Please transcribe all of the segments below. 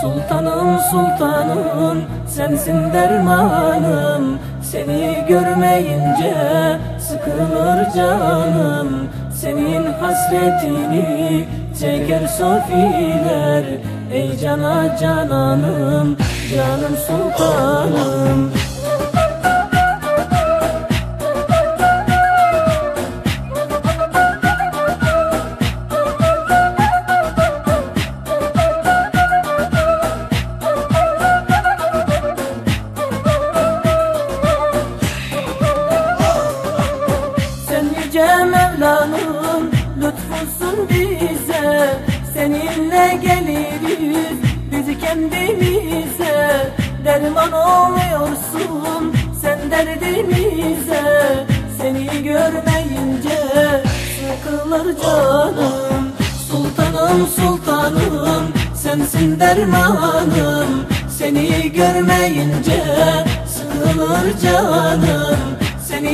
sultanım sensin dermanım. Seni görmeyince sıkılır canım. Senin hasretini çeker sofiler. Ey cana cananım canım sultanım Yüce Mevla'nın lütfusun bize. Seninle geliriz biz kendimize. Derman oluyorsun sen derdimize. Seni görmeyince sıkılır canım. Sultanım sultanım sensin dermanım. Seni görmeyince sıkılır canım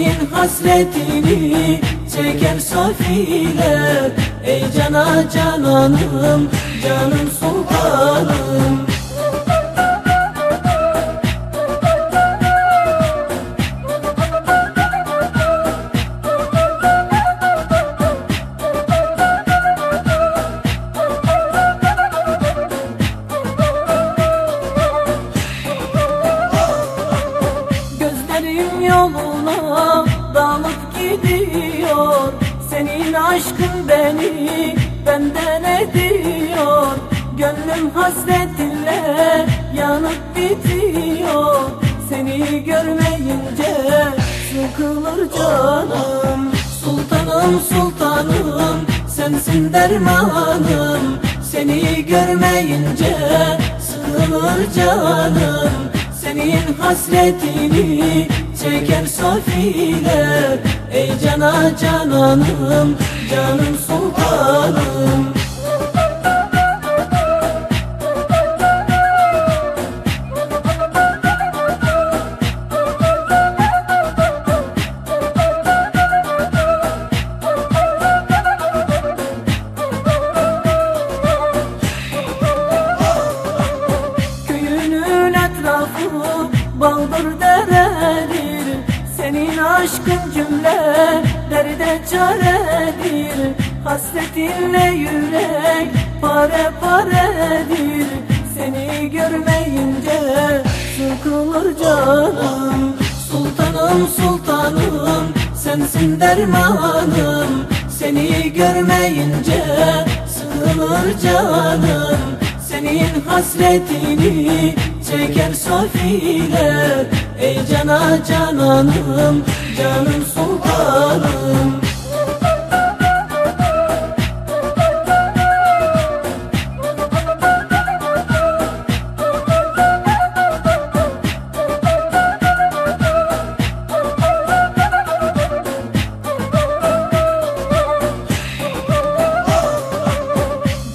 senin hasretini çeker sofiler Ey cana cananım, canım sultanım Senin aşkın beni benden ediyor. Gönlüm hasretinle yanıp bitiyor. Seni görmeyince sıkılır canım. Sultanım sultanım sensin dermanım. Seni görmeyince sıkılır canım. Senin hasretini çeker sofiler Ey cana cananım, canım sultanım. Köyünün etrafı baldır deredir Senin aşkın cümle derde çaredir Hasretinle yürek pare paredir Seni görmeyince sıkılır canım. Sultanım sultanım sensin dermanım. Seni görmeyince sıkılır canım hasretini çeker sofiler Ey cana cananım, canım sultanım.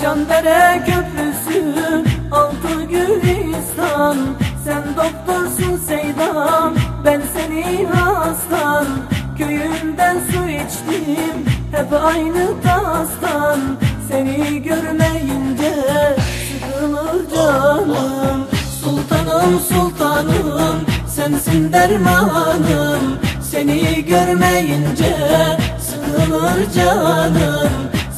Candere köprüsü altı gülistan Sen doktorsun Seydan. Ben senin hastan Köyünden su içtim. Hep aynı tastan Seni görmeyince sıkılır canım. Sultanım sultanım sensin dermanım. Seni görmeyince sıkılır canım.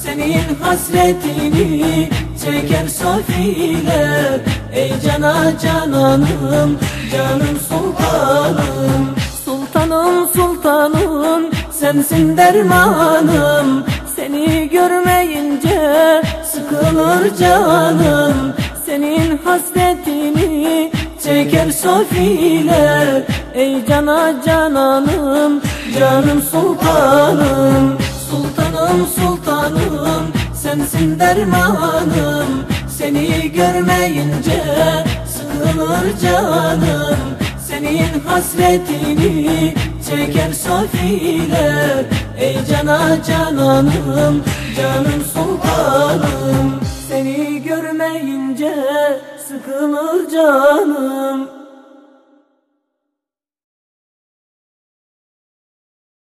Senin hasretini çeker sofiler Ey cana cananım, canım sultanım. Sultanım sultanım, sensin dermanım. Seni görmeyince sıkılır canım. Senin hasretini çeker sofiler Ey cana cananım, canım sultanım sensin dermanım. Seni görmeyince sıkılır canım. Senin hasretini çeker sofiler Ey cana cananım canım sultanım. Seni görmeyince sıkılır canım